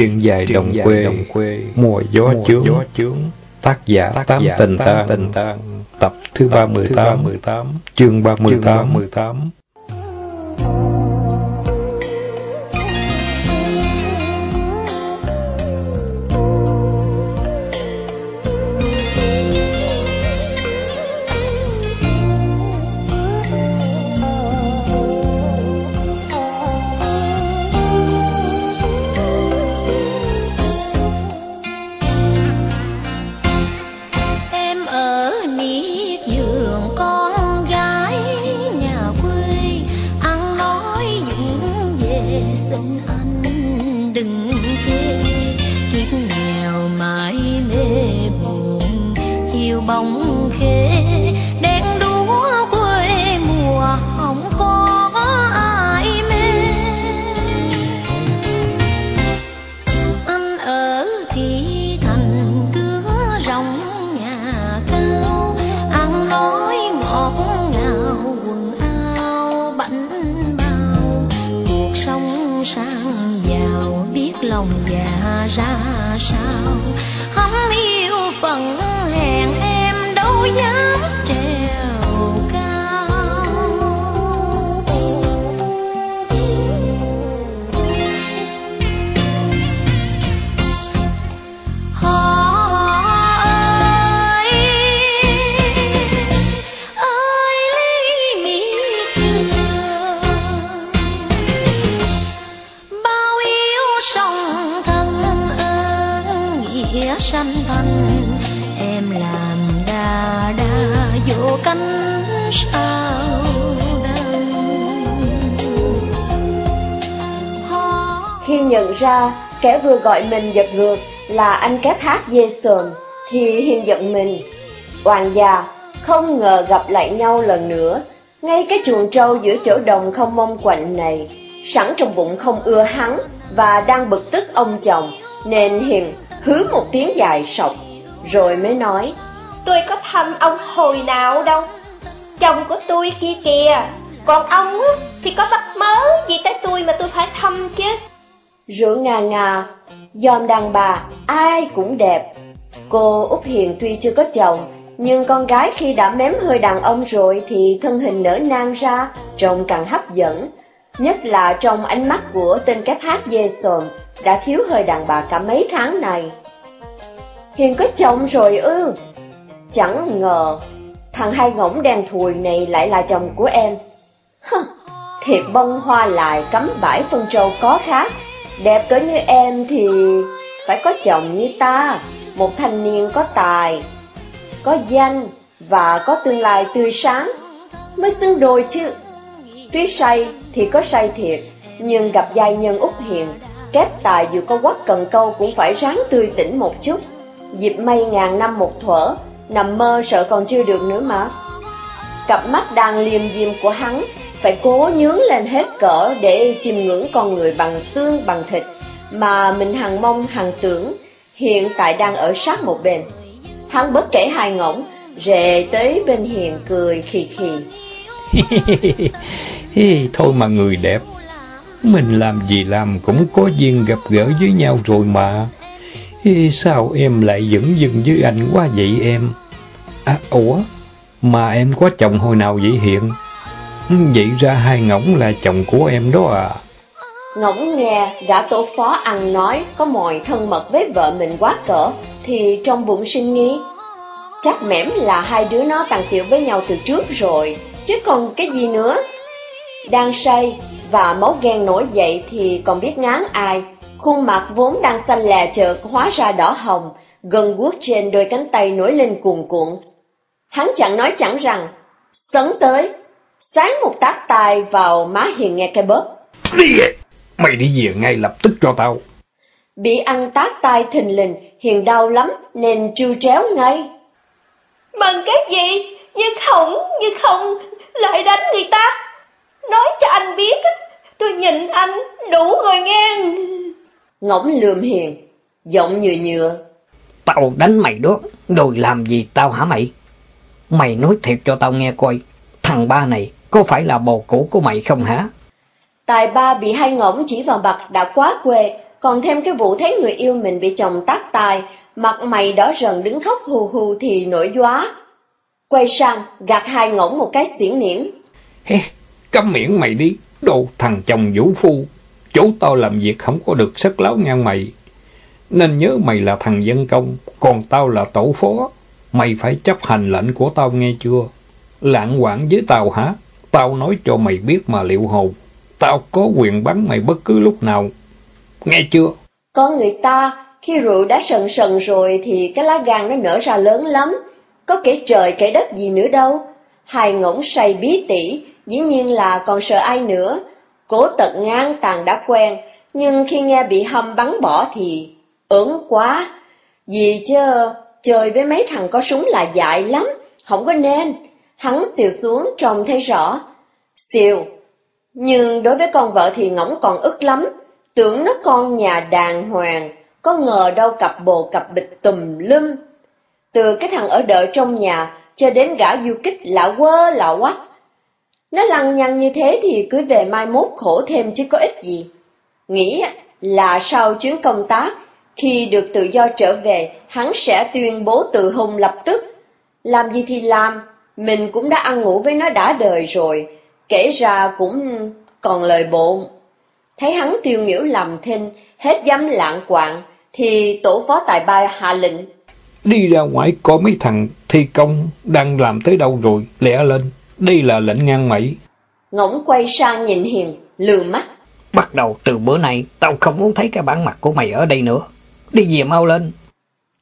Truyện dài đồng quê, Mùa gió chướng, Tác giả Tám tình tan, tình tan Tập thứ ba mười tám. Chương ba mươi tám lòng già ra sao? Hắn yêu phận hèn em đâu dám ra kẻ vừa gọi mình giật ngược là anh kép hát dê Jason thì Hiền giận mình. Hoàng già không ngờ gặp lại nhau lần nữa, ngay cái chuồng trâu giữa chỗ đồng không mong quạnh này, sẵn trong bụng không ưa hắn và đang bực tức ông chồng, nên Hiền hứ một tiếng dài sọc, rồi mới nói: "Tôi có thăm ông hồi nào đâu, chồng của tôi kia kìa, còn ông thì có bắt mớ gì tới tôi mà tôi phải thăm chứ?" Rượu ngà ngà, dòm đàn bà, ai cũng đẹp. Cô Úc Hiền tuy chưa có chồng, nhưng con gái khi đã mém hơi đàn ông rồi thì thân hình nở nang ra, trông càng hấp dẫn. Nhất là trong ánh mắt của tên kép hát Jason đã thiếu hơi đàn bà cả mấy tháng này. Hiền có chồng rồi ư? Chẳng ngờ, thằng hai ngỗng đen thùi này lại là chồng của em. Hừ, thiệt bông hoa lại cắm bãi phân trâu có khác. Đẹp cỡ như em thì phải có chồng như ta, một thanh niên có tài, có danh và có tương lai tươi sáng, mới xứng đôi chứ. Tuy say thì có say thiệt, nhưng gặp giai nhân út hiền, kép tài dù có quắc cần câu cũng phải ráng tươi tỉnh một chút. Dịp mây ngàn năm một thuở, nằm mơ sợ còn chưa được nữa mà. Cặp mắt đang liềm diêm của hắn phải cố nhướng lên hết cỡ để chiêm ngưỡng con người bằng xương bằng thịt mà mình hằng mong hằng tưởng hiện tại đang ở sát một bên. Hắn bất kể hai ngỗng, rề tới bên Hiền cười khì khì. Thôi mà người đẹp, mình làm gì làm cũng có duyên gặp gỡ với nhau rồi mà. Sao em lại dẫn dừng với anh quá vậy em? À, ủa, mà em có chồng hồi nào vậy Hiện? Vậy ra hai ngỗng là chồng của em đó à? Ngỗng nghe gã tổ phó ăn nói có mồi thân mật với vợ mình quá cỡ thì trong bụng sinh nghi. Chắc mẻm là hai đứa nó tàng tiểu với nhau từ trước rồi, chứ còn cái gì nữa. Đang say và máu ghen nổi dậy thì còn biết ngán ai. Khuôn mặt vốn đang xanh lè chợt hóa ra đỏ hồng, gần guốc trên đôi cánh tay nổi lên cuồn cuộn. Hắn chẳng nói chẳng rằng, sấn tới, sáng một tác tài vào má Hiền nghe cái. Đi về! Mày đi về ngay lập tức cho tao. Bị ăn tác tai thình lình, Hiền đau lắm nên trêu tréo ngay. Bằng cách gì? Như không, như không, lại đánh người ta. Nói cho anh biết, tôi nhìn anh đủ rồi nghe. Ngỗng lườm Hiền, giọng nhựa nhựa. Tao đánh mày đó, rồi làm gì tao hả mày? Mày nói thiệt cho tao nghe coi, thằng ba này có phải là bồ cũ của mày không hả? Tài ba bị hai ngỗng chỉ vào mặt đã quá quê, còn thêm cái vụ thấy người yêu mình bị chồng tát tài, mặt mày đỏ rần đứng khóc hù hù thì nổi gióa. Quay sang, gạt hai ngỗng một cái xiển niễn. Hê, câm miệng mày đi, đồ thằng chồng vũ phu. Chỗ tao làm việc không có được sức láo ngang mày. Nên nhớ mày là thằng dân công, còn tao là tổ phó. Mày phải chấp hành lệnh của tao nghe chưa? Lạng quảng với tao hả? Tao nói cho mày biết mà liệu hồn. Tao có quyền bắn mày bất cứ lúc nào. Nghe chưa? Có người ta, khi rượu đã sần sần rồi thì cái lá gan nó nở ra lớn lắm. Có kể trời kể đất gì nữa đâu. Hai ngỗng say bí tỉ, dĩ nhiên là còn sợ ai nữa. Cố tật ngang tàn đã quen, nhưng khi nghe bị hâm bắn bỏ thì ớn quá. Vì chứ chơi với mấy thằng có súng là dại lắm, không có nên. Hắn xìu xuống trông thấy rõ. Xìu. Nhưng đối với con vợ thì ngỗng còn ức lắm. Tưởng nó con nhà đàng hoàng, có ngờ đâu cặp bồ cặp bịch tùm lum. Từ cái thằng ở đợi trong nhà cho đến gã du kích lạ quơ lạ quắc. Nó lăng nhăng như thế thì cứ về mai mốt khổ thêm chứ có ích gì. Nghĩ là sau chuyến công tác, khi được tự do trở về, hắn sẽ tuyên bố tự hùng lập tức. Làm gì thì làm, mình cũng đã ăn ngủ với nó đã đời rồi, kể ra cũng còn lời bộn. Thấy hắn tiêu nghỉu làm thinh, hết dám lạng quạng, thì tổ phó tài ba hạ lệnh. Đi ra ngoài có mấy thằng thi công đang làm tới đâu rồi, lẹ lên, đây là lệnh ngang mẩy. Ngỗng quay sang nhìn Hiền, lừa mắt. Bắt đầu từ bữa nay, tao không muốn thấy cái bản mặt của mày ở đây nữa. Đi về mau lên.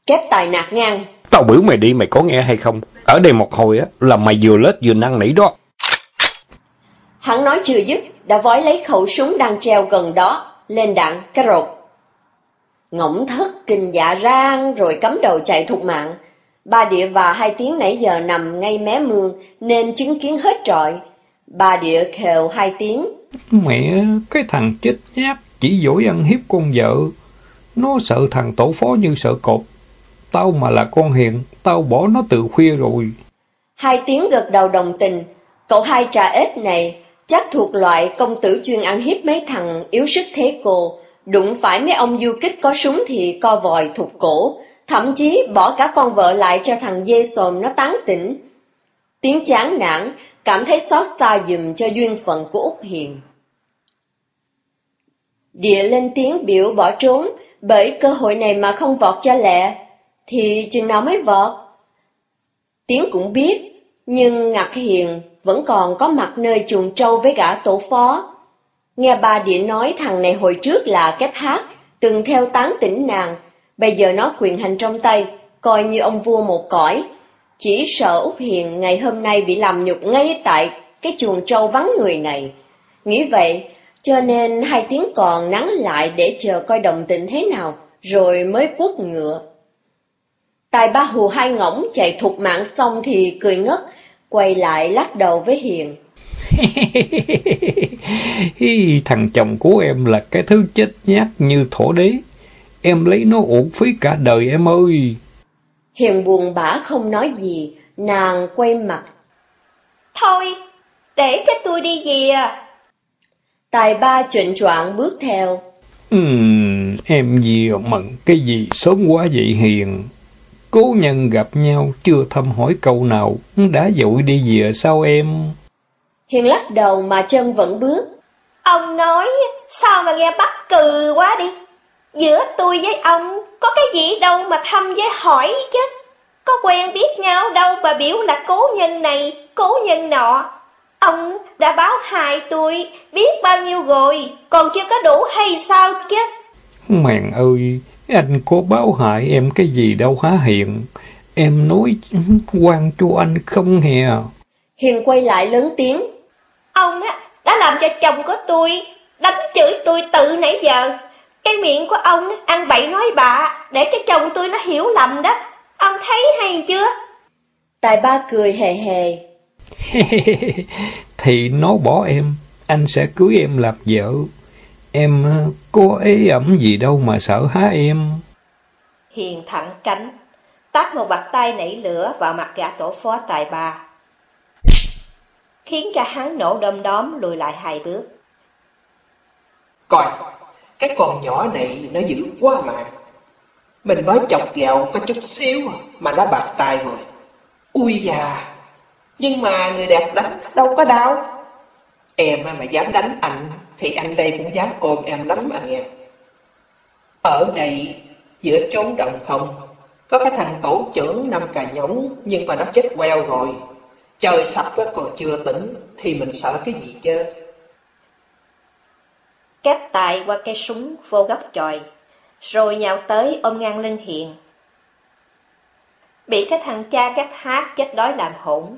Kép tài nạt ngang. Tao biểu mày đi mày có nghe hay không? Ở đây một hồi á là mày vừa lết vừa năn nỉ đó. Hắn nói chưa dứt, đã vói lấy khẩu súng đang treo gần đó, lên đạn cái rột. Ngỗng thất kinh dạ rang rồi cắm đầu chạy thục mạng. Ba địa và hai tiếng nãy giờ nằm ngay mé mương nên chứng kiến hết trọi. Ba địa khều hai tiếng. Mẹ, cái thằng chết nhát chỉ dỗi ăn hiếp con vợ. Nó sợ thằng tổ phó như sợ cột. Tao mà là con hiền, tao bỏ nó từ khuya rồi. Hai tiếng gật đầu đồng tình. Cậu hai trà ếch này chắc thuộc loại công tử chuyên ăn hiếp mấy thằng yếu sức thế cô. Đụng phải mấy ông du kích có súng thì co vòi thục cổ, thậm chí bỏ cả con vợ lại cho thằng dê sồm nó tán tỉnh. Tiếng chán nản, cảm thấy xót xa dùm cho duyên phận của Úc Hiền. Địa lên tiếng biểu bỏ trốn, bởi cơ hội này mà không vọt cho lẹ, thì chừng nào mới vọt. Tiếng cũng biết, nhưng Ngạc Hiền vẫn còn có mặt nơi chuồng trâu với gã tổ phó. Nghe bà Địa nói thằng này hồi trước là kép hát, từng theo tán tỉnh nàng, bây giờ nó quyền hành trong tay, coi như ông vua một cõi. Chỉ sợ Úc Hiền ngày hôm nay bị làm nhục ngay tại cái chuồng trâu vắng người này. Nghĩ vậy, cho nên hai tiếng còn nắng lại để chờ coi đồng tình thế nào, rồi mới quất ngựa. Tài ba hù hai ngỗng chạy thục mạng xong thì cười ngất, quay lại lắc đầu với Hiền. Thằng chồng của em là cái thứ chết nhát như thổ đế. Em lấy nó uổng phí cả đời em ơi. Hiền buồn bã không nói gì, nàng quay mặt. Thôi, để cho tôi đi về à. Tài ba trịnh choạng bước theo. Ừm, em gì mận cái gì sớm quá vậy Hiền. Cố nhân gặp nhau chưa thăm hỏi câu nào, đã dội đi về sao em? Hiền lắc đầu mà chân vẫn bước. Ông nói sao mà nghe bắt cừ quá đi. Giữa tôi với ông có cái gì đâu mà thăm với hỏi chứ. Có quen biết nhau đâu mà biểu là cố nhân này, cố nhân nọ. Ông đã báo hại tôi biết bao nhiêu rồi, còn chưa có đủ hay sao chứ? Mèn ơi, anh có báo hại em cái gì đâu há Hiền. Em nói quan cho anh không hè. Hiền quay lại lớn tiếng. Ông á, đã làm cho chồng của tôi đánh chửi tôi tự nãy giờ. Cái miệng của ông ăn bậy nói bạ để cho chồng tôi nó hiểu lầm đó. Ông thấy hay chưa? Tài ba cười hề hề. Thì nó bỏ em, anh sẽ cưới em làm vợ. Em có ế ẩm gì đâu mà sợ há em. Hiền thẳng cánh, tát một bạt tay nảy lửa vào mặt gã tổ phó tài ba. Khiến cho hắn nổ đom đóm lùi lại hai bước. Coi, cái con nhỏ này nó dữ quá mà. Mình mới chọc gạo có chút xíu mà nó bạc tay rồi. Ui già, nhưng mà người đẹp đánh đâu có đau. Em mà dám đánh anh thì anh đây cũng dám ôm em lắm anh nghe. Ở đây giữa chốn đồng không có cái thằng tổ trưởng năm cà nhống nhưng mà nó chết queo rồi. Trời sập còn chưa tỉnh thì mình sợ cái gì chứ? Kép tài qua cây súng vô góc chòi, rồi nhào tới ôm ngang lên Hiền. Bị cái thằng cha kép hát chết đói làm hỗn.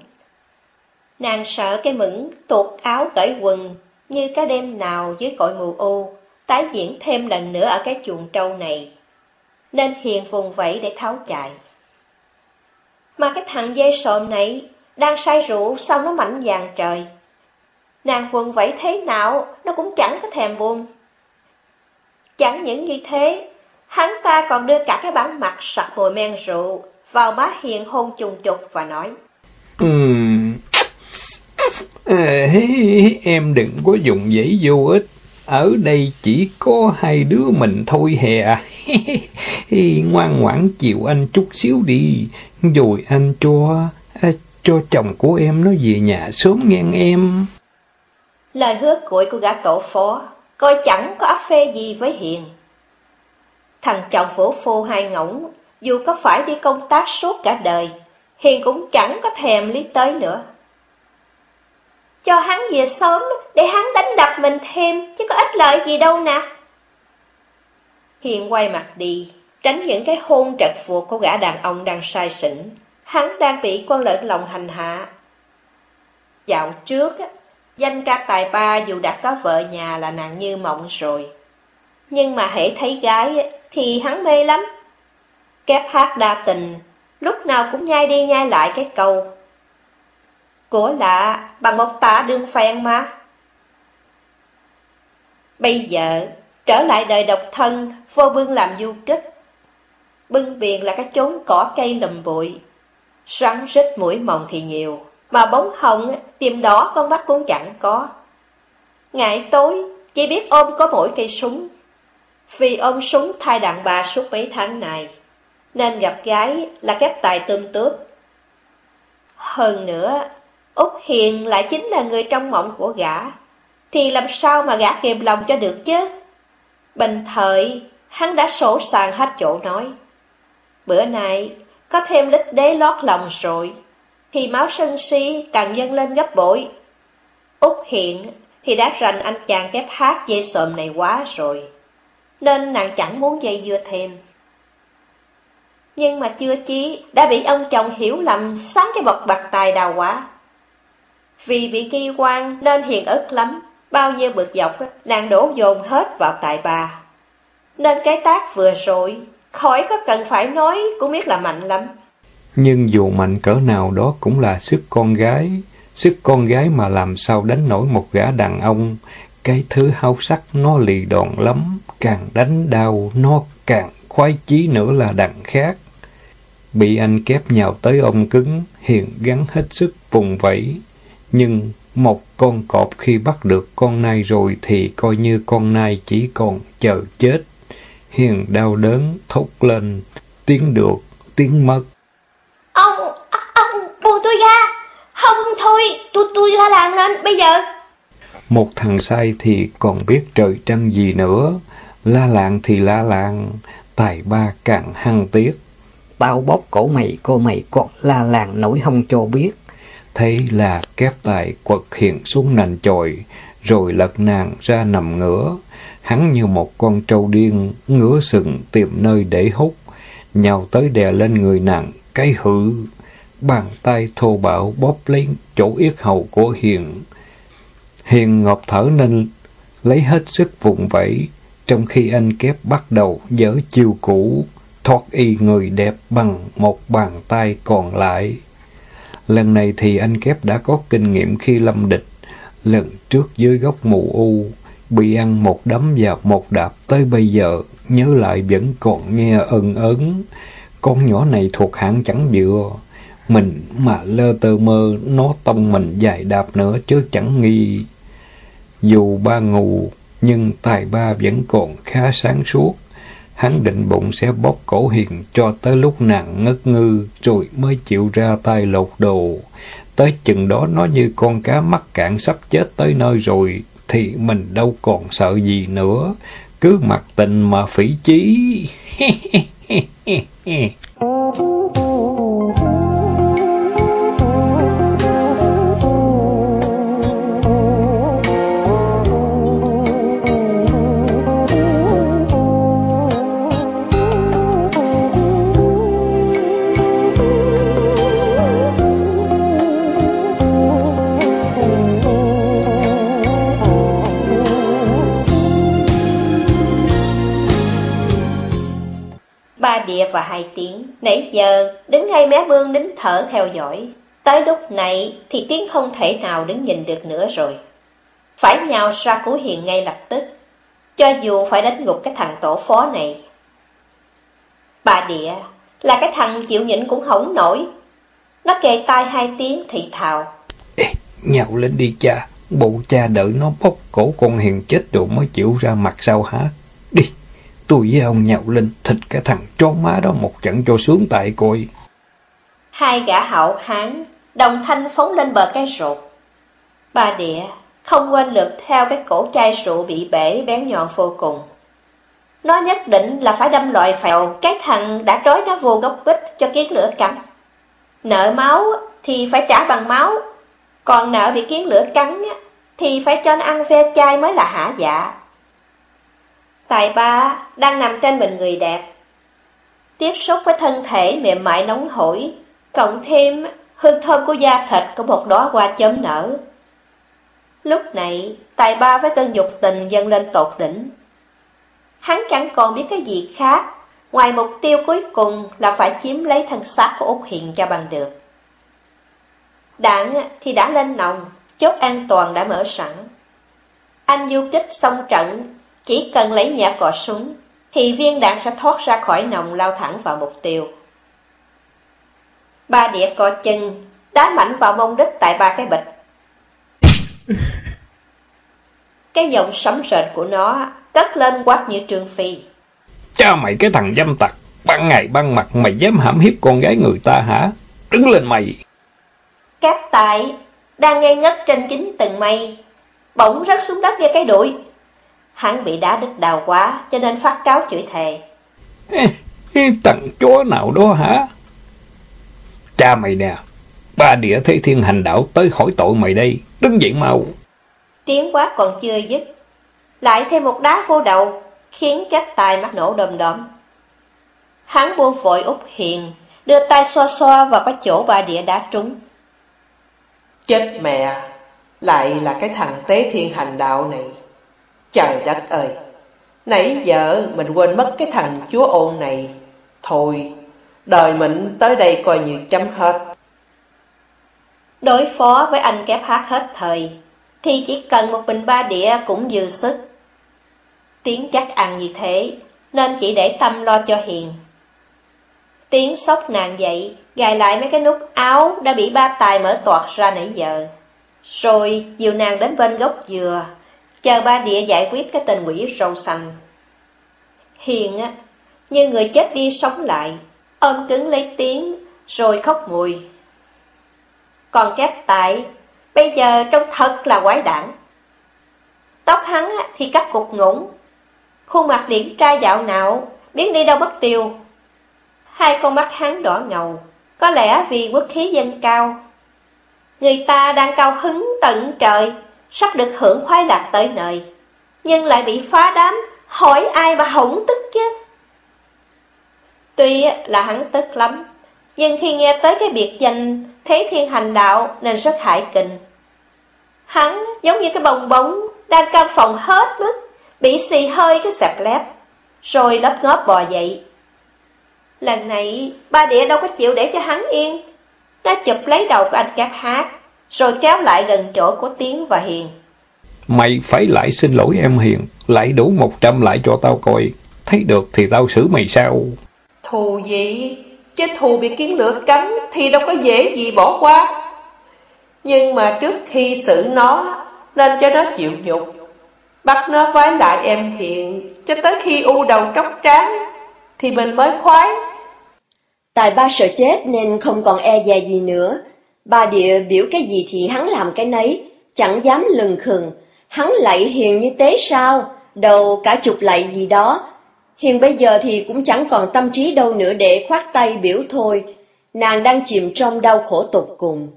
Nàng sợ cái mững tuột áo cởi quần như cái đêm nào dưới cội mù u, tái diễn thêm lần nữa ở cái chuồng trâu này. Nên Hiền vùng vẫy để tháo chạy. Mà cái thằng dê sồm này đang say rượu sao nó mạnh vàng trời. Nàng vùng vẫy thế nào nó cũng chẳng có thèm buông. Chẳng những như thế, hắn ta còn đưa cả cái bản mặt sặc mùi men rượu vào má hiền hôn trùng trục và nói. Ừm, em đừng có dùng giấy vô ích. Ở đây chỉ có hai đứa mình thôi hè. À. Ngoan ngoãn chịu anh chút xíu đi, rồi anh cho à, cho chồng của em nó về nhà sớm ngang em. Lời hứa cuội của gã tổ phó, coi chẳng có áp phê gì với Hiền. Thằng chồng phổ phô hai ngỗng, dù có phải đi công tác suốt cả đời, Hiền cũng chẳng có thèm lý tới nữa. Cho hắn về sớm để hắn đánh đập mình thêm, chứ có ích lợi gì đâu nè. Hiền quay mặt đi, tránh những cái hôn trật phuộc của gã đàn ông đang sai xỉn. Hắn đang bị con lợn lòng hành hạ. Dạo trước, danh ca tài ba dù đã có vợ nhà là nàng như mộng rồi. Nhưng mà hễ thấy gái thì hắn mê lắm. Kép hát đa tình, lúc nào cũng nhai đi nhai lại cái câu. Của lạ bằng một tả đương phèn mà. Bây giờ, trở lại đời độc thân, vô bưng làm du kích. Bưng biển là cái chốn cỏ cây lùm bụi. Rắn rít mũi mồng thì nhiều, mà bóng hồng tìm đỏ con mắt cũng chẳng có. Ngày tối, chỉ biết ôm có mỗi cây súng. Vì ôm súng thai đàn bà suốt mấy tháng này, nên gặp gái là kép tài tôm tướp. Hơn nữa, Úc Hiền lại chính là người trong mộng của gã, thì làm sao mà gã kềm lòng cho được chứ? Bình thời, hắn đã sổ sàng hết chỗ nói. Bữa nay, có thêm lít đế lót lòng rồi, thì máu sân si càng dâng lên gấp bội. Úc Hiền thì đã rành anh chàng kép hát dây sộm này quá rồi, nên nàng chẳng muốn dây dưa thêm. Nhưng mà chưa chí đã bị ông chồng hiểu lầm sáng cái bậc bạc tài đào quá. Vì bị nghi quan nên hiền ức lắm, bao nhiêu bực dọc nàng đổ dồn hết vào tại bà. Nên cái tác vừa rồi, khỏi có cần phải nói cũng biết là mạnh lắm. Nhưng dù mạnh cỡ nào đó cũng là sức con gái, sức con gái mà làm sao đánh nổi một gã đàn ông, cái thứ háo sắc nó lì đòn lắm, càng đánh đau nó càng khoái chí nữa là đằng khác. Bị anh kép nhào tới ôm cứng, Hiền gắn hết sức vùng vẫy. Nhưng một con cọp khi bắt được con nai rồi thì coi như con nai chỉ còn chờ chết. Hiền đau đớn, thốt lên, tiếng được, tiếng mất. Ông, ông, buông tôi ra, không thôi, tôi tôi la làng lên bây giờ. Một thằng say thì còn biết trời trăng gì nữa, la làng thì la làng, tài ba càng hăng tiếc. Tao bóp cổ mày, cô mày còn la làng nổi không cho biết. Thế là kép tài quật hiện xuống nành chồi, rồi lật nàng ra nằm ngửa. Hắn như một con trâu điên, ngửa sừng tìm nơi để hút, nhào tới đè lên người nàng, cái hự. Bàn tay thô bạo bóp lấy chỗ yết hầu của Hiền. Hiền ngọc thở nên lấy hết sức vùng vẫy, trong khi anh kép bắt đầu dở chiêu cũ, thoát y người đẹp bằng một bàn tay còn lại. Lần này thì anh kép đã có kinh nghiệm khi lâm địch. Lần trước dưới gốc mù u, bị ăn một đấm và một đạp tới bây giờ, nhớ lại vẫn còn nghe ân ớn. Con nhỏ này thuộc hạng chẳng dựa Mình mà lơ tơ mơ, nó tông mình dài đạp nữa chứ chẳng nghi. Dù ba ngủ Nhưng tài ba vẫn còn khá sáng suốt. Hắn định bụng sẽ bóp cổ hiền cho tới lúc nàng ngất ngư, rồi mới chịu ra tay lột đồ. Tới chừng đó nó như con cá mắc cạn sắp chết tới nơi rồi, thì mình đâu còn sợ gì nữa. Cứ mặc tình mà phỉ chí. Ba địa và hai tiếng, nãy giờ đứng ngay mé mương nín thở theo dõi. Tới lúc này thì tiếng không thể nào đứng nhìn được nữa rồi. Phải nhào ra cứu hiền ngay lập tức, cho dù phải đánh ngục cái thằng tổ phó này. Bà địa là cái thằng chịu nhịn cũng hổng nổi. Nó kề tai hai tiếng thì thào. Ê, nhào lên đi cha, bộ cha đợi nó bóp cổ con hiền chết rồi mới chịu ra mặt sao hả? Tôi với ông nhậu lên thịt cái thằng chó má đó một trận cho sướng tại coi. Hai gã hậu hán, đồng thanh phóng lên bờ cái rột. Bà địa không quên lượt theo cái cổ chai rượu bị bể bén nhọn vô cùng. Nó nhất định là phải đâm loại phèo cái thằng đã trói nó vô gốc bích cho kiến lửa cắn. Nợ máu thì phải trả bằng máu, còn nợ bị kiến lửa cắn thì phải cho nó ăn ve chai mới là hả dạ. Tài ba đang nằm trên mình người đẹp. Tiếp xúc với thân thể mềm mại nóng hổi, cộng thêm hương thơm của da thịt của một đóa hoa chớm nở. Lúc này, tài ba với cơn dục tình dâng lên tột đỉnh. Hắn chẳng còn biết cái gì khác, ngoài mục tiêu cuối cùng là phải chiếm lấy thân xác của Úc Hiền cho bằng được. Đạn thì đã lên nòng, chốt an toàn đã mở sẵn. Anh du kích xong trận chỉ cần lấy nhẹ cò súng, thì viên đạn sẽ thoát ra khỏi nòng lao thẳng vào mục tiêu. Ba đĩa cò chân, đá mạnh vào mông đích tại ba cái bịch. cái giọng sấm rệt của nó cất lên quát như trương phi. Cha mày cái thằng dâm tặc, ban ngày ban mặt mày dám hãm hiếp con gái người ta hả? Đứng lên mày! Cáp tại, đang ngây ngất trên chính từng mây, bỗng rớt xuống đất như cái đuổi. Hắn bị đá đứt đào quá, cho nên phát cáo chửi thề. Ê, thằng chó nào đó hả? Cha mày nè, ba địa thế thiên hành đạo tới hỏi tội mày đây, đứng dậy mau. Tiếng quát còn chưa dứt, lại thêm một đá vô đầu, khiến trách tài mắt nổ đom đóm. Hắn buông vội út hiền, đưa tay xoa xoa vào cái chỗ ba địa đá trúng. Chết mẹ, lại là cái thằng tế thiên hành đạo này. Trời đất ơi! Nãy giờ mình quên mất cái thằng chúa ôn này. Thôi, đời mình tới đây coi như chấm hết. Đối phó với anh kép hát hết thời, thì chỉ cần một bình ba đĩa cũng dư sức. Tiếng chắc ăn như thế, nên chỉ để tâm lo cho Hiền. Tiếng sốc nàng dậy, gài lại mấy cái nút áo đã bị ba tài mở toạt ra nãy giờ. Rồi dìu nàng đến bên gốc dừa, chờ ba địa giải quyết cái tình quỷ râu xanh. Hiền á, như người chết đi sống lại, ôm cứng lấy tiếng, rồi khóc mùi. Còn kép tại, bây giờ trông thật là quái đản. Tóc hắn thì cắt cục ngủng, khuôn mặt điển trai dạo nạo, biến đi đâu mất tiêu. Hai con mắt hắn đỏ ngầu, có lẽ vì quốc khí dân cao. Người ta đang cao hứng tận trời, sắp được hưởng khoái lạc tới nơi, nhưng lại bị phá đám, hỏi ai mà hổng tức chứ. Tuy là hắn tức lắm, nhưng khi nghe tới cái biệt danh Thế Thiên Hành Đạo nên rất hại kinh. Hắn giống như cái bồng bóng đang cam phòng hết mức, bị xì hơi cái sẹp lép, rồi lấp ngóp bò dậy. Lần này, ba đĩa đâu có chịu để cho hắn yên. Nó chụp lấy đầu của anh cát hát, rồi kéo lại gần chỗ của Tiến và Hiền. Mày phải lại xin lỗi em Hiền, lại đủ một trăm lại cho tao coi, thấy được thì tao xử mày sao? Thù gì? Chứ thù bị kiến lửa cắn thì đâu có dễ gì bỏ qua. Nhưng mà trước khi xử nó, nên cho nó chịu nhục. Bắt nó vái lại em Hiền cho tới khi u đầu tróc trán thì mình mới khoái. Tài ba sợ chết nên không còn e dè gì nữa. Bà địa biểu cái gì thì hắn làm cái nấy, chẳng dám lừng khừng. Hắn lạy Hiền như tế sao, đầu cả chục lạy gì đó. Hiền bây giờ thì cũng chẳng còn tâm trí đâu nữa để khoát tay biểu thôi. Nàng đang chìm trong đau khổ tột cùng.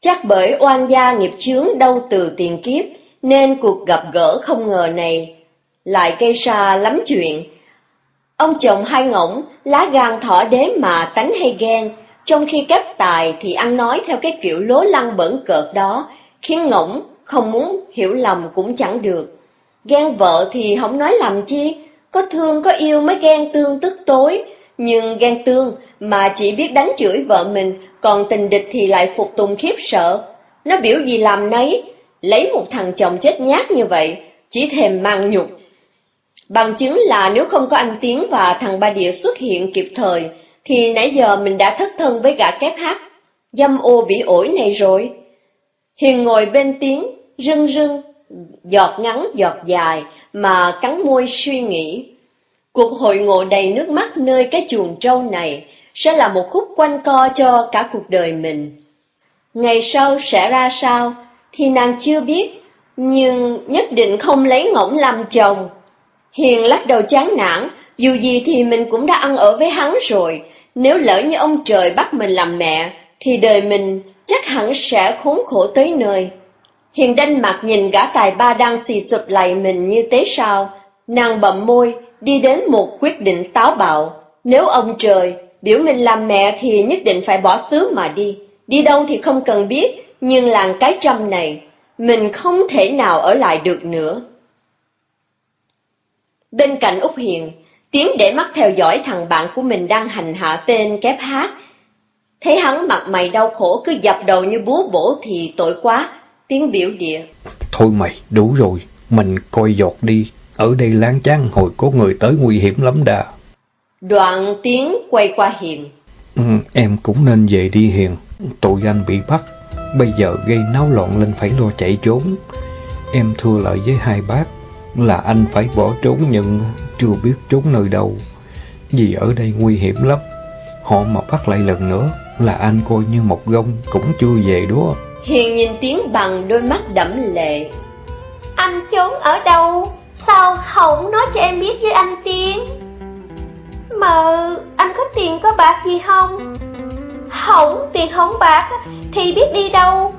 Chắc bởi oan gia nghiệp chướng đâu từ tiền kiếp, nên cuộc gặp gỡ không ngờ này lại gây ra lắm chuyện. Ông chồng hai ngỗng, lá gan thỏ đế mà tánh hay ghen, trong khi các tài thì ăn nói theo cái kiểu lố lăng bẩn cợt đó, khiến ngỗng không muốn hiểu lầm cũng chẳng được. Ghen vợ thì không nói làm chi, có thương có yêu mới ghen tương tức tối, nhưng ghen tương mà chỉ biết đánh chửi vợ mình, còn tình địch thì lại phục tùng khiếp sợ. Nó biểu gì làm nấy, lấy một thằng chồng chết nhát như vậy, chỉ thèm mang nhục. Bằng chứng là nếu không có anh Tiến và thằng Ba Địa xuất hiện kịp thời, thì nãy giờ mình đã thất thân với gã kép hát, dâm ô bị ổi này rồi. Hiền ngồi bên tiếng rưng rưng, giọt ngắn giọt dài, mà cắn môi suy nghĩ. Cuộc hội ngộ đầy nước mắt nơi cái chuồng trâu này sẽ là một khúc quanh co cho cả cuộc đời mình. Ngày sau sẽ ra sao thì nàng chưa biết, nhưng nhất định không lấy ngỗng làm chồng. Hiền lắc đầu chán nản, dù gì thì mình cũng đã ăn ở với hắn rồi, nếu lỡ như ông trời bắt mình làm mẹ, thì đời mình chắc hẳn sẽ khốn khổ tới nơi. Hiền đanh mặt nhìn gã tài ba đang xì sụp lại mình như thế sao, nàng bậm môi, đi đến một quyết định táo bạo. Nếu ông trời biểu mình làm mẹ thì nhất định phải bỏ xứ mà đi. Đi đâu thì không cần biết, nhưng làng cái trăm này, mình không thể nào ở lại được nữa. Bên cạnh Úc Hiền, Tiến để mắt theo dõi thằng bạn của mình đang hành hạ tên kép hát. Thấy hắn mặt mày đau khổ cứ dập đầu như búa bổ thì tội quá, Tiến biểu địa. Thôi mày, đủ rồi, mình coi giọt đi, ở đây láng chán hồi có người tới nguy hiểm lắm đà. Đoạn Tiến quay qua Hiền. Ừ, em cũng nên về đi Hiền, tội anh bị bắt, bây giờ gây náo loạn lên phải lo chạy trốn. Em thưa lại với hai bác là anh phải bỏ trốn nhưng chưa biết trốn nơi đâu. Vì ở đây nguy hiểm lắm. Họ mà bắt lại lần nữa là anh coi như một gông cũng chưa về đó. Hiền nhìn Tiến bằng đôi mắt đẫm lệ. Anh trốn ở đâu? Sao không nói cho em biết với anh Tiến? Mà anh có tiền có bạc gì không? Không tiền không bạc thì biết đi đâu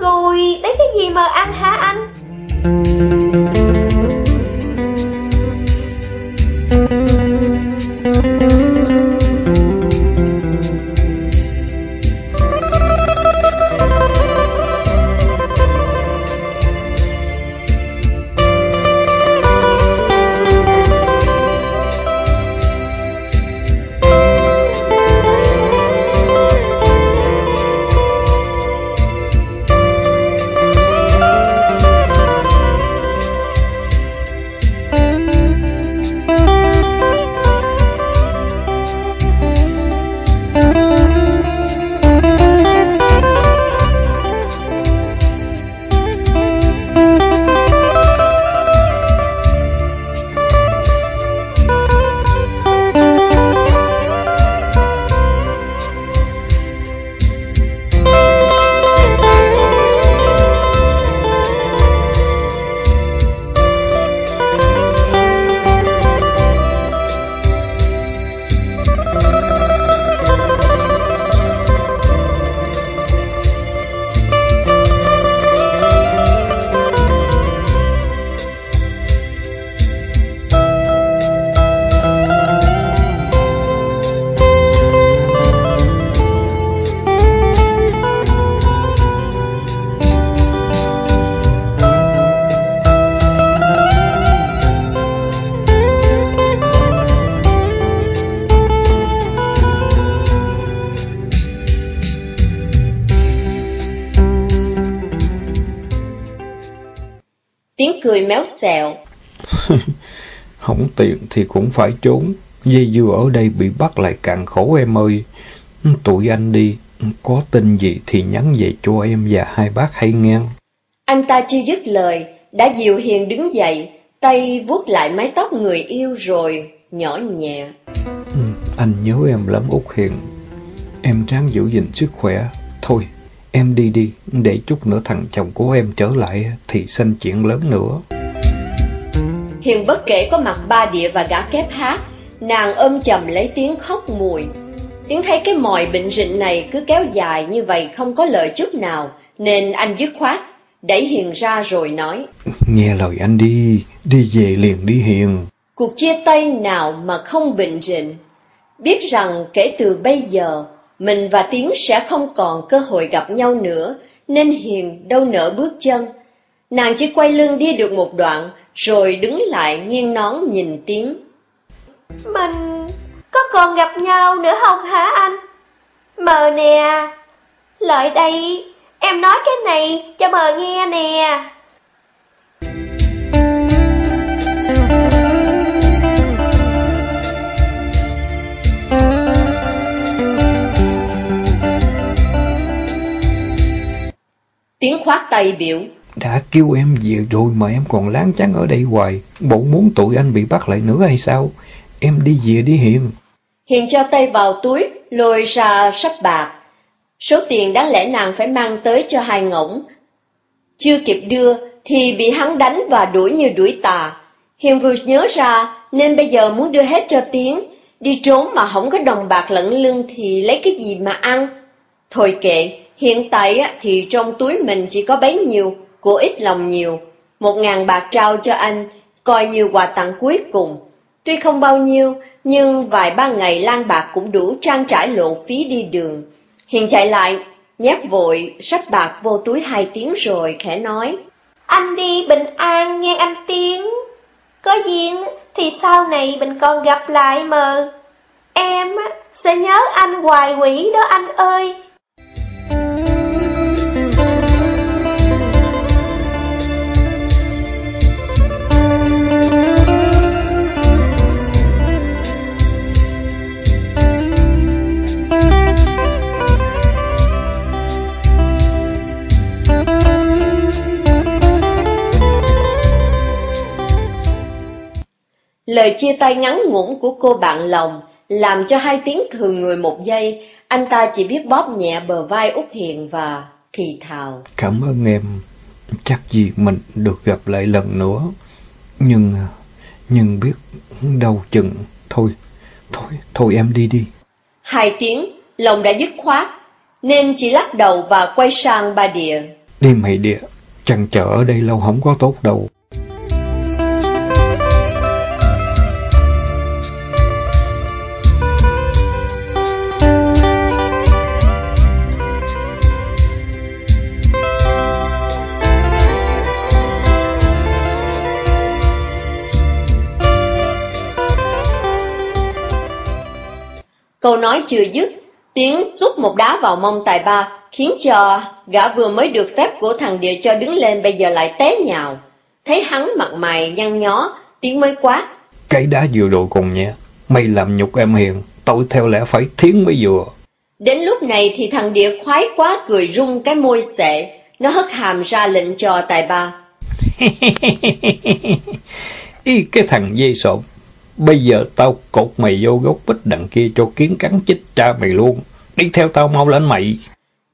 Rồi lấy cái gì mà ăn hả anh? Không tiền thì cũng phải trốn. Dây dưa ở đây bị bắt lại càng khổ em ơi. Tụi anh đi, có tin gì thì nhắn về cho em và hai bác hay nghe. Anh ta chưa dứt lời, đã dịu hiền đứng dậy, tay vuốt lại mái tóc người yêu rồi, nhỏ nhẹ. Ừ, anh nhớ em lắm Út Hiền. Em ráng giữ gìn sức khỏe. Thôi, em đi đi, để chút nữa thằng chồng của em trở lại thì xanh chuyện lớn nữa. Hiền bất kể có mặt ba địa và gã kép hát, nàng ôm chầm lấy tiếng khóc mùi. Tiếng thấy cái mòi bệnh rịnh này cứ kéo dài như vậy không có lợi chút nào, nên anh dứt khoát, đẩy Hiền ra rồi nói. Nghe lời anh đi, đi về liền đi Hiền. Cuộc chia tay nào mà không bệnh rịnh. Biết rằng kể từ bây giờ, mình và Tiến sẽ không còn cơ hội gặp nhau nữa, nên Hiền đâu nỡ bước chân. Nàng chỉ quay lưng đi được một đoạn, rồi đứng lại nghiêng nón nhìn Tiến. Mình có còn gặp nhau nữa không hả anh? Mờ nè, lại đây, em nói cái này cho mờ nghe nè. Tiếng khoát tay biểu. Đã kêu em về rồi mà em còn láng chắn ở đây hoài. Bộ muốn tụi anh bị bắt lại nữa hay sao? Em đi về đi Hiền. Hiền cho tay vào túi, lôi ra sắp bạc. Số tiền đáng lẽ nàng phải mang tới cho hai ngỗng. Chưa kịp đưa thì bị hắn đánh và đuổi như đuổi tà. Hiền vừa nhớ ra nên bây giờ muốn đưa hết cho Tiến. Đi trốn mà không có đồng bạc lẫn lưng thì lấy cái gì mà ăn. Thôi kệ, hiện tại thì trong túi mình chỉ có bấy nhiêu, của ít lòng nhiều. Một ngàn bạc trao cho anh, coi như quà tặng cuối cùng. Tuy không bao nhiêu, nhưng vài ba ngày lan bạc cũng đủ trang trải lộ phí đi đường. Hiền chạy lại, nhét vội, sắp bạc vô túi hai tiếng rồi, khẽ nói. Anh đi bình an nghe anh tiếng Có duyên thì sau này mình còn gặp lại mờ. Em sẽ nhớ anh hoài quỷ đó anh ơi. Lời chia tay ngắn ngủn của cô bạn lòng làm cho hai tiếng thường người một giây, anh ta chỉ biết bóp nhẹ bờ vai Út Hiền và thì thào. Cảm ơn em, chắc gì mình được gặp lại lần nữa. Nhưng, nhưng biết đâu chừng, thôi, thôi, thôi em đi đi. Hai tiếng, lòng đã dứt khoát, nên chỉ lắc đầu và quay sang ba địa. Đi mày địa, chăn trở ở đây lâu không có tốt đâu. Câu nói chưa dứt, tiếng xúc một đá vào mông tài ba, khiến cho gã vừa mới được phép của thằng địa cho đứng lên bây giờ lại té nhào. Thấy hắn mặt mày nhăn nhó, tiếng mới quát. Cái đá vừa đồ cùng nhé, mày làm nhục em hiền, tôi theo lẽ phải thiến mới vừa. Đến lúc này thì thằng địa khoái quá cười rung cái môi xệ, nó hất hàm ra lệnh cho tài ba. Ý cái thằng dây sộn, Bây giờ tao cột mày vô gốc bích đằng kia cho kiến cắn chích cha mày luôn. Đi theo tao mau lên mày.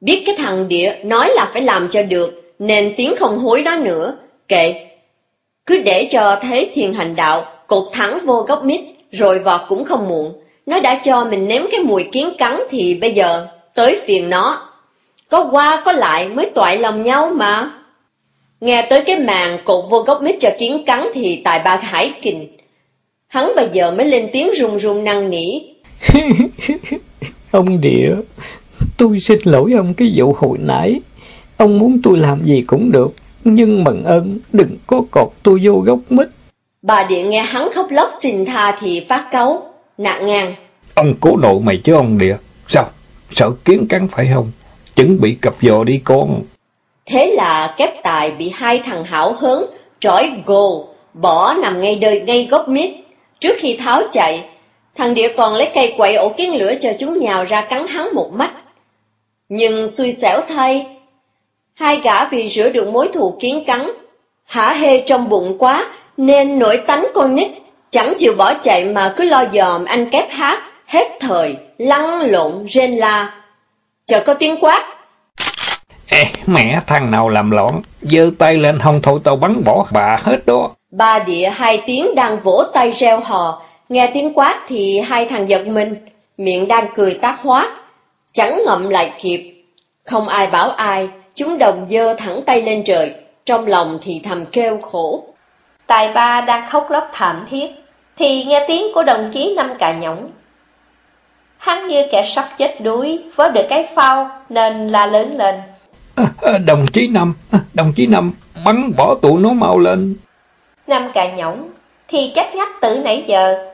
Biết cái thằng địa nói là phải làm cho được, nên tiếng không hối đó nữa. Kệ, cứ để cho thế thiền hành đạo, cột thẳng vô gốc mít, rồi vọt cũng không muộn. Nó đã cho mình nếm cái mùi kiến cắn thì bây giờ tới phiền nó. Có qua có lại mới toại lòng nhau mà. Nghe tới cái màn cột vô gốc mít cho kiến cắn thì tài ba hải kình. Hắn bây giờ mới lên tiếng run run năng nỉ. ông địa, tôi xin lỗi ông cái vụ hồi nãy. Ông muốn tôi làm gì cũng được, nhưng mận ơn đừng có cột tôi vô gốc mít. Bà điện nghe hắn khóc lóc xin tha thì phát cáu, nặng ngang. Ông cố nội mày chứ ông địa. Sao? Sợ kiến cắn phải không? Chuẩn bị cặp giò đi con. Thế là kép tài bị hai thằng hảo hớn, trói gồ, bỏ nằm ngay đời ngay gốc mít. Trước khi tháo chạy, thằng địa còn lấy cây quậy ổ kiến lửa cho chúng nhào ra cắn hắn một mắt. Nhưng xui xẻo thay, hai gã vì rửa được mối thù kiến cắn, Hả hê trong bụng quá, nên nổi tánh con nít, chẳng chịu bỏ chạy mà cứ lo dòm anh kép hát, hết thời, lăn lộn, rên la. Chờ có tiếng quát. Ê, mẹ thằng nào làm loạn, giơ tay lên hông thôi tao bắn bỏ bà hết đó. Ba địa hai tiếng đang vỗ tay reo hò, nghe tiếng quát thì hai thằng giật mình, miệng đang cười tác hóa, chẳng ngậm lại kịp. Không ai bảo ai, chúng đồng dơ thẳng tay lên trời, trong lòng thì thầm kêu khổ. Tài ba đang khóc lóc thảm thiết, thì nghe tiếng của đồng chí Năm Cà Nhõng. Hắn như kẻ sắp chết đuối, với được cái phao nên la lớn lên. À, đồng chí Năm, đồng chí Năm, bắn bỏ tụi nó mau lên. Năm Cà Nhõng thì chắc nhắc từ nãy giờ,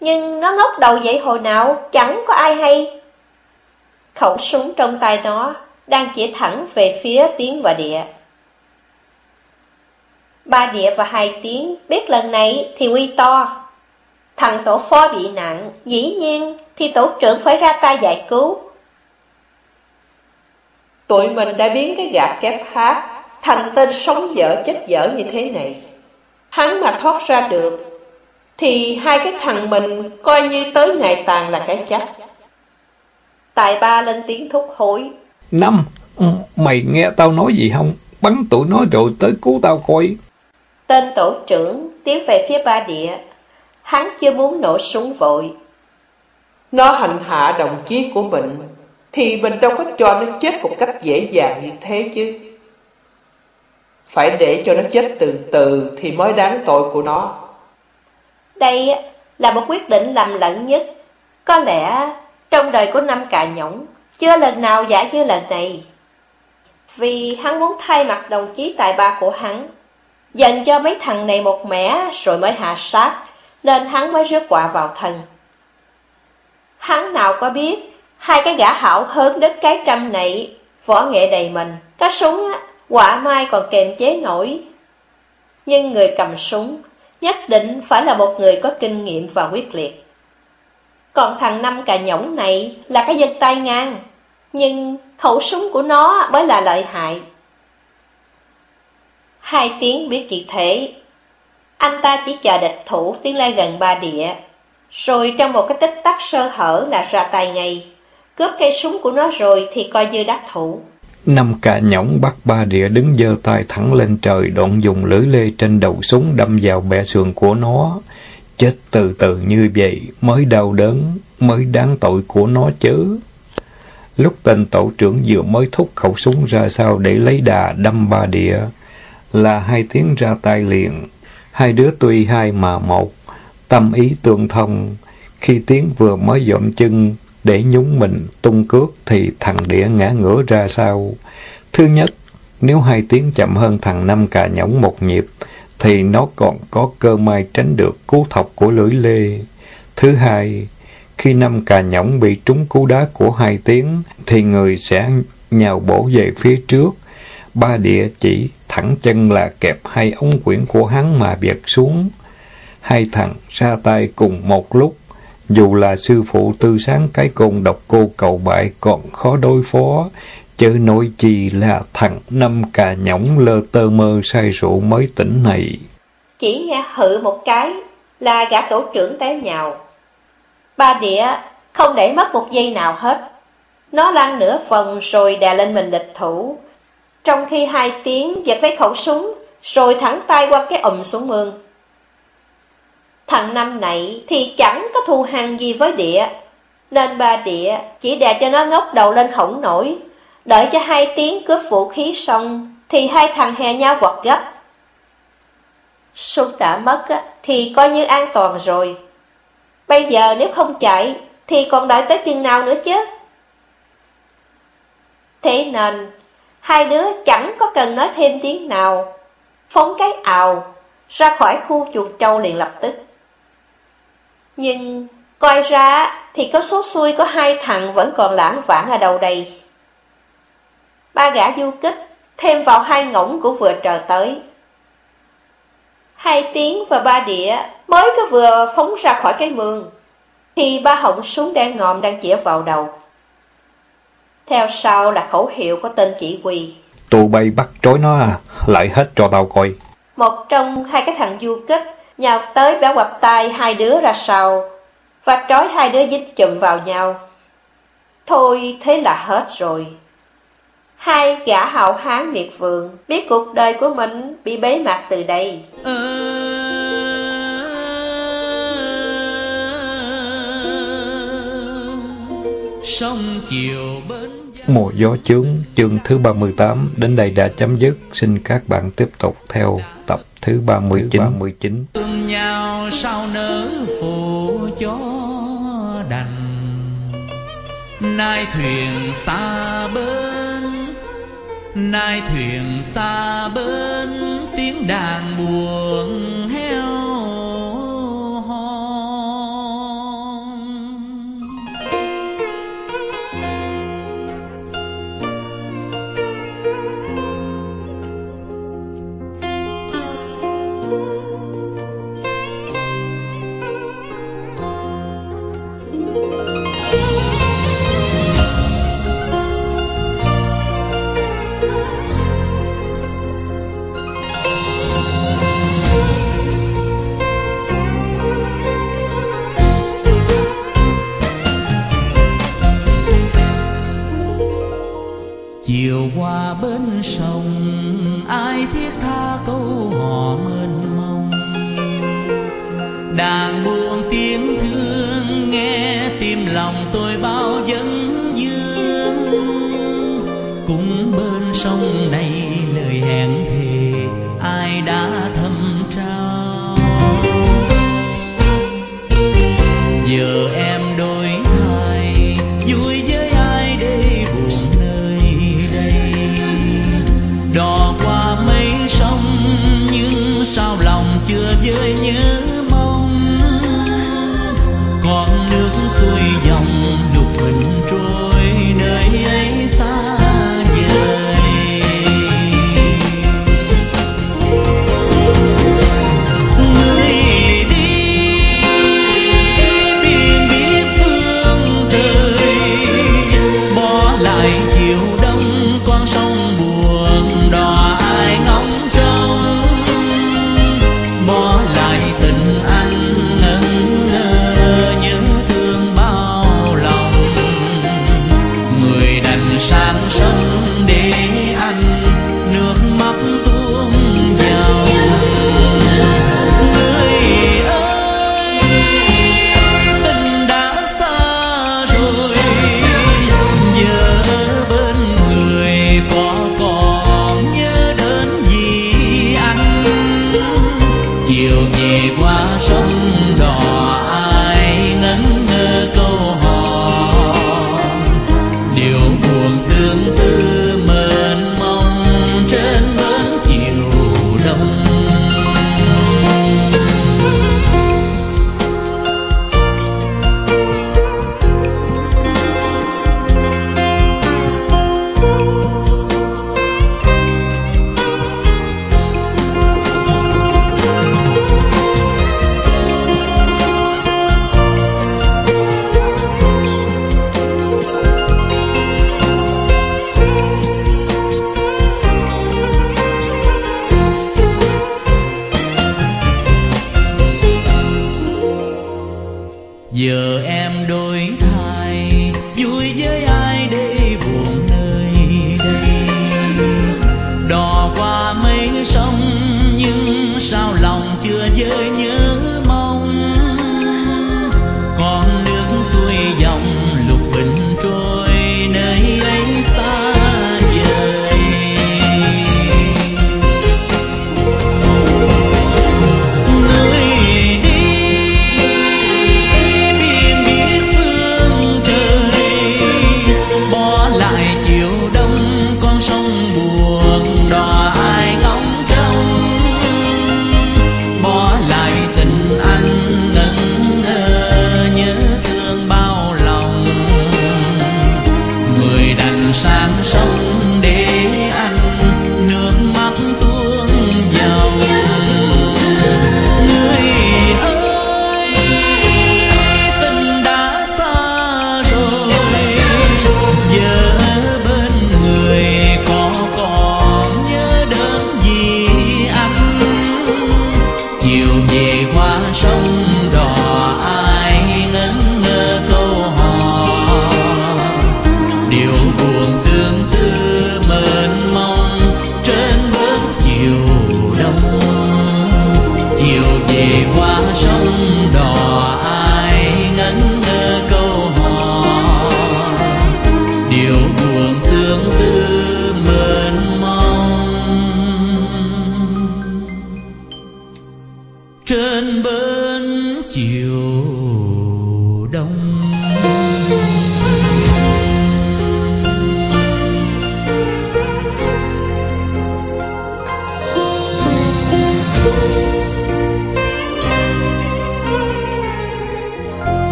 nhưng nó ngốc đầu vậy hồi nào chẳng có ai hay. Khẩu súng trong tay nó đang chỉ thẳng về phía Tiến và Địa. Ba Địa và hai Tiến biết lần này thì uy to. Thằng tổ phó bị nặng, dĩ nhiên thì tổ trưởng phải ra tay giải cứu. Tụi mình đã biến cái gạt kép hát thành tên sống dở chết dở như thế này. Hắn mà thoát ra được, thì hai cái thằng mình coi như tới ngày tàn là cái chắc. Tài ba lên tiếng thúc hối. Năm, ừ, mày nghe tao nói gì không? Bắn tụi nó rồi tới cứu tao coi. Tên tổ trưởng tiến về phía ba địa. Hắn chưa muốn nổ súng vội. Nó hành hạ đồng chí của mình, thì mình đâu có cho nó chết một cách dễ dàng như thế chứ. Phải để cho nó chết từ từ thì mới đáng tội của nó. Đây là một quyết định lầm lẫn nhất. Có lẽ trong đời của năm cà nhõng, chưa lần nào giả như lần này. Vì hắn muốn thay mặt đồng chí tài ba của hắn, dành cho mấy thằng này một mẻ rồi mới hạ sát, nên hắn mới rước quả vào thân. Hắn nào có biết, hai cái gã hảo hớn đất cái trăm này, võ nghệ đầy mình, có súng á, quả mai còn kèm chế nổi. Nhưng người cầm súng, nhất định phải là một người có kinh nghiệm và quyết liệt. Còn thằng năm cà nhõng này là cái dân tay ngang, nhưng khẩu súng của nó mới là lợi hại. Hai tiếng biết gì thế, anh ta chỉ chờ địch thủ tiến lên gần ba địa, rồi trong một cái tích tắc sơ hở là ra tay ngay, cướp cây súng của nó rồi thì coi như đắc thủ. Năm cả nhõng bắt ba địa đứng giơ tay thẳng lên trời đoạn dùng lưỡi lê trên đầu súng đâm vào bẹ sườn của nó. Chết từ từ như vậy mới đau đớn, mới đáng tội của nó chứ. Lúc tên tổ trưởng vừa mới thúc khẩu súng ra sau để lấy đà đâm ba địa, là hai tiếng ra tay liền. Hai đứa tuy hai mà một, tâm ý tương thông. Khi tiếng vừa mới dọn chân để nhúng mình tung cước thì thằng địa ngã ngửa ra sau. Thứ nhất, nếu hai tiếng chậm hơn thằng năm cà nhõng một nhịp, thì nó còn có cơ may tránh được cú thọc của lưỡi lê. Thứ hai, khi năm cà nhõng bị trúng cú đá của hai tiếng, thì người sẽ nhào bổ về phía trước. Ba địa chỉ thẳng chân là kẹp hai ống quyển của hắn mà vẹt xuống. Hai thằng ra tay cùng một lúc, dù là sư phụ tư sáng cái côn độc cô cầu bại còn khó đối phó, chớ nói chi là thằng năm cà nhõng lơ tơ mơ say rượu mới tỉnh này. Chỉ nghe hự một cái là gã tổ trưởng té nhào. Ba địa không để mất một giây nào hết. Nó lăn nửa phần rồi đè lên mình địch thủ. Trong khi hai tiếng giật lấy khẩu súng, rồi thẳng tay qua cái ùm xuống mương. Thằng năm này thì chẳng có thù hằn gì với địa, nên ba địa chỉ đè cho nó ngóc đầu lên hổng nổi, đợi cho hai tiếng cướp vũ khí xong thì hai thằng hè nhau vọt gấp. Súng đã mất thì coi như an toàn rồi. Bây giờ nếu không chạy thì còn đợi tới chừng nào nữa chứ? Thế nên, hai đứa chẳng có cần nói thêm tiếng nào, phóng cái ào ra khỏi khu chuột trâu liền lập tức. Nhưng coi ra thì có số xui có hai thằng vẫn còn lãng vãng ở đâu đây. Ba gã du kích thêm vào hai ngỗng của vừa trời tới. Hai tiếng và ba đĩa mới có vừa phóng ra khỏi cái mương, thì ba họng súng đen ngòm đang chĩa vào đầu. Theo sau là khẩu hiệu có tên chỉ huy. Tụi bay bắt trói nó à, lại hết cho tao coi. một trong hai cái thằng du kích nhào tới bẻ quặp tay hai đứa ra sau và trói hai đứa dính chụm vào nhau. Thôi, thế là hết rồi. Hai gã hậu hán miệt vườn biết cuộc đời của mình bị bế mạc từ đây. Sông chiều bên Mùa gió chướng chương thứ 38 đến đây đã chấm dứt. Xin các bạn tiếp tục theo tập thứ 39. 39. Tương nhau sao nỡ phụ cho đành Nay thuyền xa bên Nay thuyền xa bên Tiếng đàn buồn heo chiều qua bên sông, ai thiết tha câu hò mênh mông? Đàn buông tiếng thương nghe tim lòng tôi bao vấn dương. Cũng bên sông này lời hẹn thề, ai đã